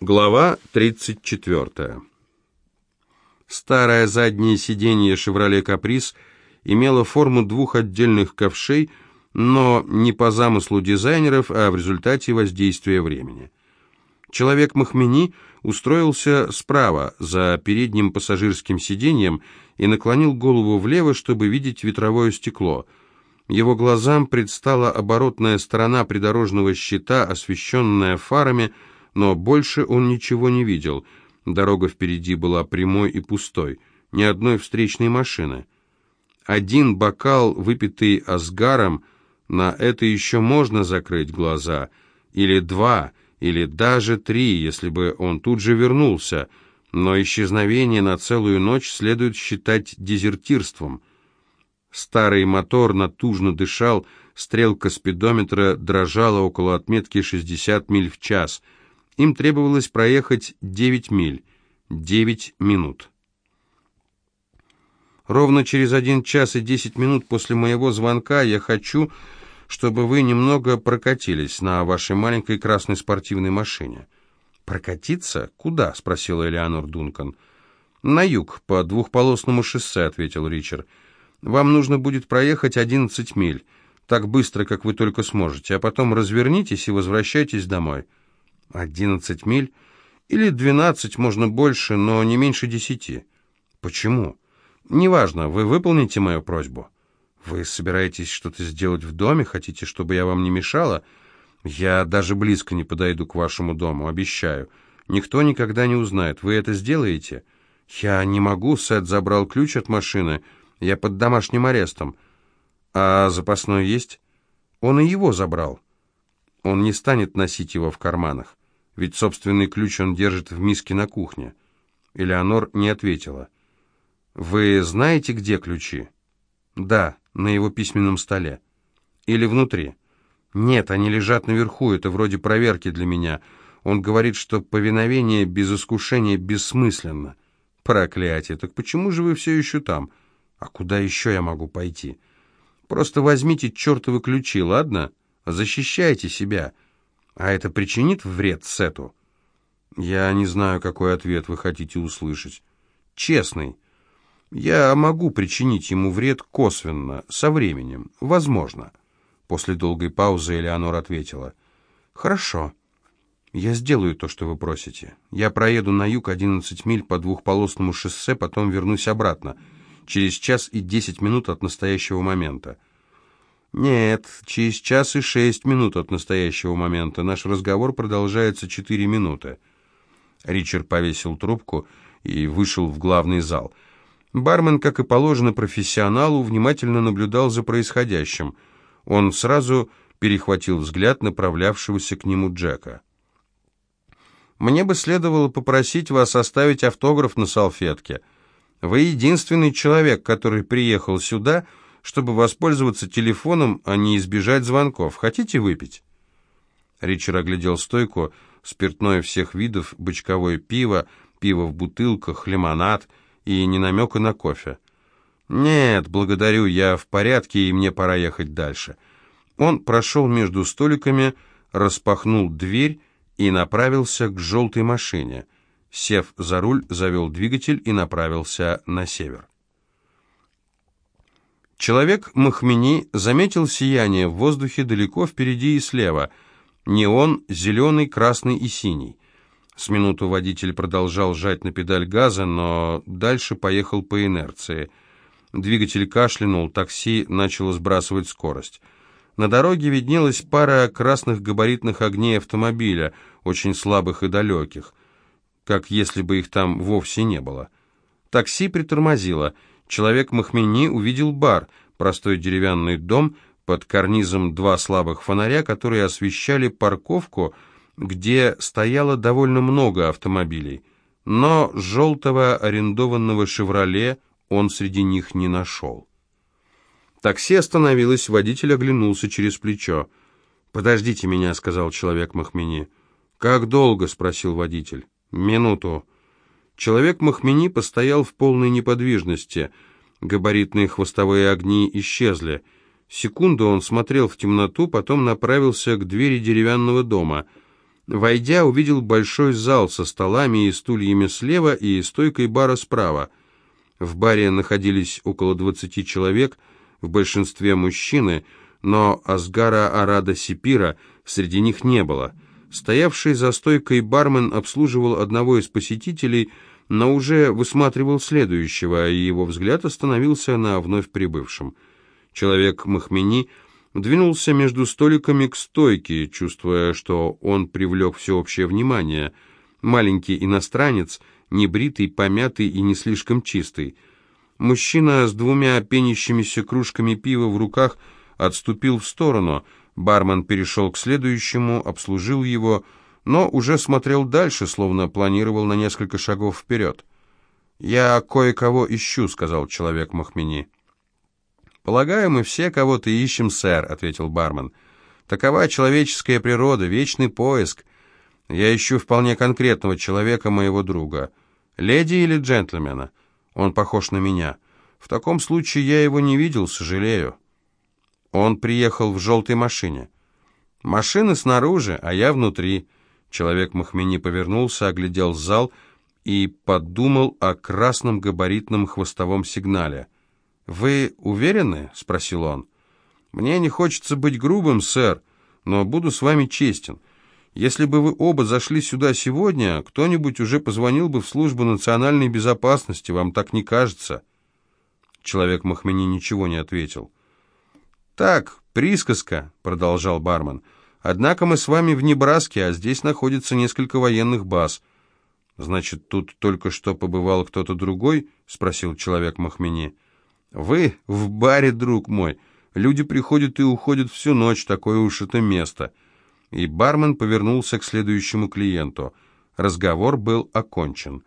Глава 34. Старое заднее сиденье «Шевроле Каприз» имело форму двух отдельных ковшей, но не по замыслу дизайнеров, а в результате воздействия времени. Человек Махмени устроился справа, за передним пассажирским сиденьем, и наклонил голову влево, чтобы видеть ветровое стекло. Его глазам предстала оборотная сторона придорожного щита, освещенная фарами, но больше он ничего не видел. Дорога впереди была прямой и пустой, ни одной встречной машины. Один бокал, выпитый асгаром, на это еще можно закрыть глаза, или два, или даже три, если бы он тут же вернулся, но исчезновение на целую ночь следует считать дезертирством. Старый мотор натужно дышал, стрелка спидометра дрожала около отметки 60 миль в час — им требовалось проехать 9 миль, 9 минут. Ровно через один час и 10 минут после моего звонка я хочу, чтобы вы немного прокатились на вашей маленькой красной спортивной машине. «Прокатиться? Куда?» — спросила Элеонор Дункан. «На юг, по двухполосному шоссе», — ответил Ричард. «Вам нужно будет проехать 11 миль, так быстро, как вы только сможете, а потом развернитесь и возвращайтесь домой». Одиннадцать миль? Или двенадцать, можно больше, но не меньше десяти. Почему? Неважно, вы выполните мою просьбу. Вы собираетесь что-то сделать в доме? Хотите, чтобы я вам не мешала? Я даже близко не подойду к вашему дому, обещаю. Никто никогда не узнает. Вы это сделаете? Я не могу, Сет забрал ключ от машины. Я под домашним арестом. А запасной есть? Он и его забрал. Он не станет носить его в карманах ведь собственный ключ он держит в миске на кухне. Элеонор не ответила. «Вы знаете, где ключи?» «Да, на его письменном столе». «Или внутри?» «Нет, они лежат наверху, это вроде проверки для меня. Он говорит, что повиновение без искушения бессмысленно». «Проклятие! Так почему же вы все еще там? А куда еще я могу пойти?» «Просто возьмите чертовы ключи, ладно? Защищайте себя». А это причинит вред Сету? Я не знаю, какой ответ вы хотите услышать. Честный. Я могу причинить ему вред косвенно, со временем. Возможно. После долгой паузы Элеонор ответила. Хорошо. Я сделаю то, что вы просите. Я проеду на юг 11 миль по двухполосному шоссе, потом вернусь обратно. Через час и 10 минут от настоящего момента. Нет, через час и шесть минут от настоящего момента. Наш разговор продолжается четыре минуты. Ричард повесил трубку и вышел в главный зал. Бармен, как и положено профессионалу, внимательно наблюдал за происходящим. Он сразу перехватил взгляд направлявшегося к нему Джека. «Мне бы следовало попросить вас оставить автограф на салфетке. Вы единственный человек, который приехал сюда чтобы воспользоваться телефоном, а не избежать звонков. Хотите выпить?» Ричард оглядел стойку, спиртное всех видов, бочковое пиво, пиво в бутылках, лимонад и не намека на кофе. «Нет, благодарю, я в порядке, и мне пора ехать дальше». Он прошел между столиками, распахнул дверь и направился к желтой машине. Сев за руль, завел двигатель и направился на север. Человек Махмени заметил сияние в воздухе далеко впереди и слева. Неон зеленый, красный и синий. С минуту водитель продолжал жать на педаль газа, но дальше поехал по инерции. Двигатель кашлянул, такси начало сбрасывать скорость. На дороге виднелась пара красных габаритных огней автомобиля, очень слабых и далеких, как если бы их там вовсе не было. Такси притормозило — Человек Махмени увидел бар, простой деревянный дом, под карнизом два слабых фонаря, которые освещали парковку, где стояло довольно много автомобилей. Но желтого арендованного «Шевроле» он среди них не нашел. Такси остановилось, водитель оглянулся через плечо. «Подождите меня», — сказал человек Махмени. «Как долго?» — спросил водитель. «Минуту». Человек Махмени постоял в полной неподвижности. Габаритные хвостовые огни исчезли. Секунду он смотрел в темноту, потом направился к двери деревянного дома. Войдя, увидел большой зал со столами и стульями слева и стойкой бара справа. В баре находились около двадцати человек, в большинстве мужчины, но Асгара Арада Сипира среди них не было. Стоявший за стойкой бармен обслуживал одного из посетителей, но уже высматривал следующего, и его взгляд остановился на вновь прибывшем. Человек Махмени двинулся между столиками к стойке, чувствуя, что он привлек всеобщее внимание. Маленький иностранец, небритый, помятый и не слишком чистый. Мужчина с двумя пенящимися кружками пива в руках отступил в сторону. Бармен перешел к следующему, обслужил его, но уже смотрел дальше, словно планировал на несколько шагов вперед. «Я кое-кого ищу», — сказал человек Махмени. «Полагаю, мы все кого-то ищем, сэр», — ответил бармен. «Такова человеческая природа, вечный поиск. Я ищу вполне конкретного человека, моего друга. Леди или джентльмена? Он похож на меня. В таком случае я его не видел, сожалею». Он приехал в желтой машине. «Машина снаружи, а я внутри». Человек Махмени повернулся, оглядел зал и подумал о красном габаритном хвостовом сигнале — «Вы уверены?» — спросил он. «Мне не хочется быть грубым, сэр, но буду с вами честен. Если бы вы оба зашли сюда сегодня, кто-нибудь уже позвонил бы в службу национальной безопасности, вам так не кажется?» Человек Махмени ничего не ответил. «Так, присказка», — продолжал бармен. «Однако мы с вами в Небраске, а здесь находится несколько военных баз». «Значит, тут только что побывал кто-то другой?» — спросил человек Махмени. «Вы в баре, друг мой. Люди приходят и уходят всю ночь, такое уж это место». И бармен повернулся к следующему клиенту. Разговор был окончен.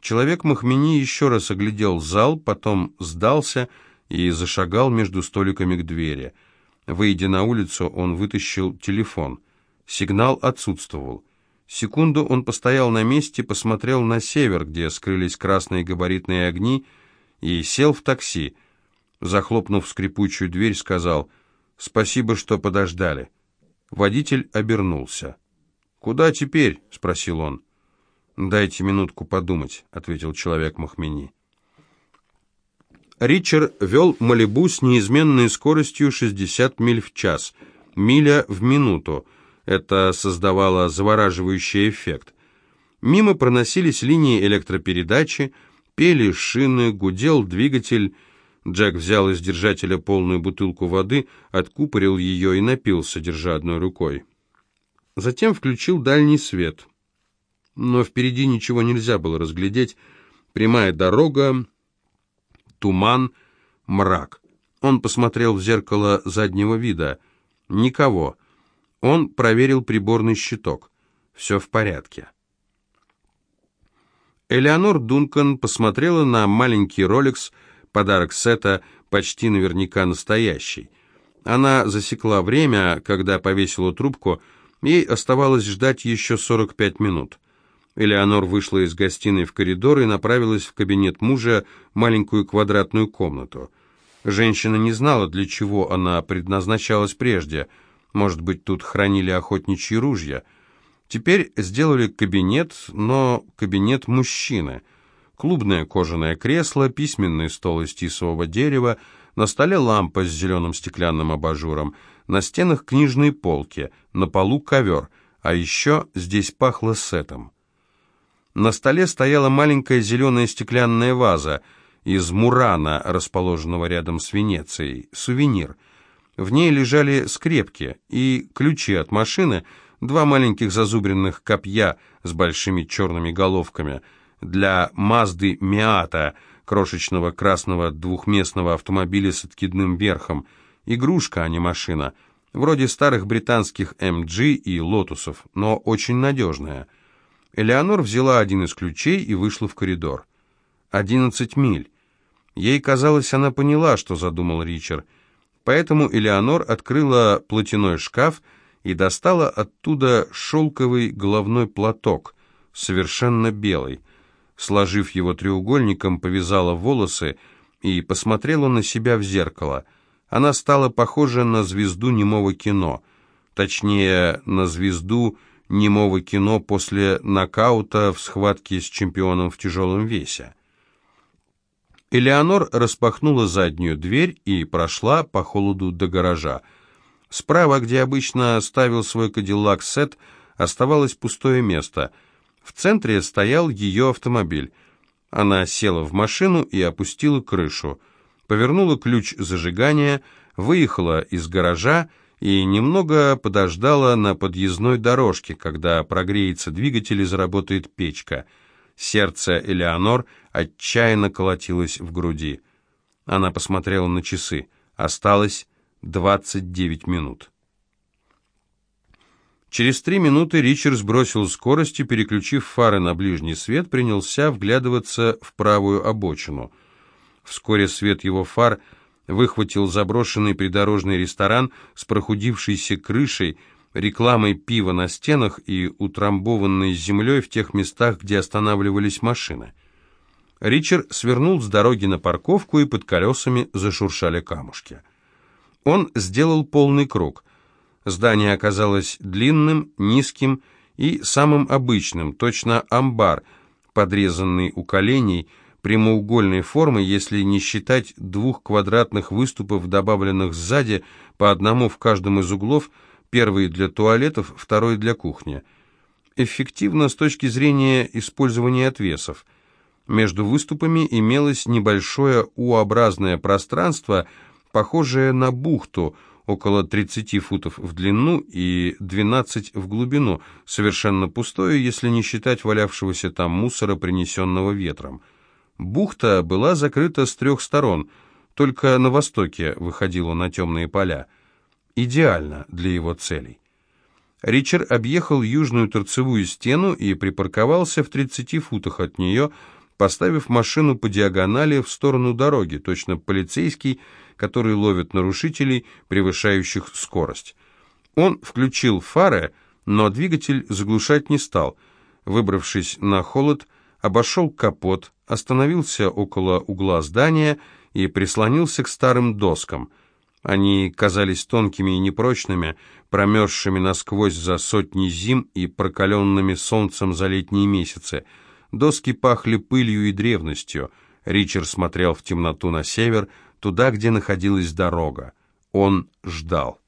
Человек Махмени еще раз оглядел зал, потом сдался и зашагал между столиками к двери. Выйдя на улицу, он вытащил телефон. Сигнал отсутствовал. Секунду он постоял на месте, посмотрел на север, где скрылись красные габаритные огни, и сел в такси. Захлопнув скрипучую дверь, сказал «Спасибо, что подождали». Водитель обернулся. «Куда теперь?» — спросил он. «Дайте минутку подумать», — ответил человек Махмени. Ричард вел Малибу с неизменной скоростью 60 миль в час, миля в минуту. Это создавало завораживающий эффект. Мимо проносились линии электропередачи, Пели шины, гудел двигатель. Джек взял из держателя полную бутылку воды, откупорил ее и напился, держа одной рукой. Затем включил дальний свет. Но впереди ничего нельзя было разглядеть. Прямая дорога, туман, мрак. Он посмотрел в зеркало заднего вида. Никого. Он проверил приборный щиток. Все в порядке. Элеонор Дункан посмотрела на маленький Ролекс, подарок Сета, почти наверняка настоящий. Она засекла время, когда повесила трубку, ей оставалось ждать еще 45 минут. Элеонор вышла из гостиной в коридор и направилась в кабинет мужа, маленькую квадратную комнату. Женщина не знала, для чего она предназначалась прежде. Может быть, тут хранили охотничьи ружья – Теперь сделали кабинет, но кабинет мужчины. Клубное кожаное кресло, письменный стол из тисового дерева, на столе лампа с зеленым стеклянным абажуром, на стенах книжные полки, на полу ковер, а еще здесь пахло сетом. На столе стояла маленькая зеленая стеклянная ваза из мурана, расположенного рядом с Венецией, сувенир. В ней лежали скрепки и ключи от машины, два маленьких зазубренных копья с большими черными головками для Мазды Миата, крошечного красного двухместного автомобиля с откидным верхом, игрушка, а не машина, вроде старых британских MG и Лотусов, но очень надежная. Элеонор взяла один из ключей и вышла в коридор. Одиннадцать миль. Ей казалось, она поняла, что задумал Ричард, поэтому Элеонор открыла платяной шкаф и достала оттуда шелковый головной платок, совершенно белый. Сложив его треугольником, повязала волосы и посмотрела на себя в зеркало. Она стала похожа на звезду немого кино, точнее, на звезду немого кино после нокаута в схватке с чемпионом в тяжелом весе. Элеонор распахнула заднюю дверь и прошла по холоду до гаража. Справа, где обычно ставил свой кадиллак Сет, оставалось пустое место. В центре стоял ее автомобиль. Она села в машину и опустила крышу. Повернула ключ зажигания, выехала из гаража и немного подождала на подъездной дорожке, когда прогреется двигатель и заработает печка — Сердце Элеонор отчаянно колотилось в груди. Она посмотрела на часы. Осталось 29 минут. Через три минуты Ричард сбросил скорость и, переключив фары на ближний свет, принялся вглядываться в правую обочину. Вскоре свет его фар выхватил заброшенный придорожный ресторан с прохудившейся крышей, рекламой пива на стенах и утрамбованной землей в тех местах, где останавливались машины. Ричард свернул с дороги на парковку, и под колесами зашуршали камушки. Он сделал полный круг. Здание оказалось длинным, низким и самым обычным, точно амбар, подрезанный у коленей, прямоугольной формы, если не считать двух квадратных выступов, добавленных сзади, по одному в каждом из углов – Первый для туалетов, второй для кухни. Эффективно с точки зрения использования отвесов. Между выступами имелось небольшое U-образное пространство, похожее на бухту, около 30 футов в длину и 12 в глубину, совершенно пустое, если не считать валявшегося там мусора, принесенного ветром. Бухта была закрыта с трех сторон, только на востоке выходила на темные поля идеально для его целей. Ричард объехал южную торцевую стену и припарковался в 30 футах от нее, поставив машину по диагонали в сторону дороги, точно полицейский, который ловит нарушителей, превышающих скорость. Он включил фары, но двигатель заглушать не стал. Выбравшись на холод, обошел капот, остановился около угла здания и прислонился к старым доскам – они казались тонкими и непрочными, промерзшими насквозь за сотни зим и прокаленными солнцем за летние месяцы. Доски пахли пылью и древностью. Ричард смотрел в темноту на север, туда, где находилась дорога. Он ждал.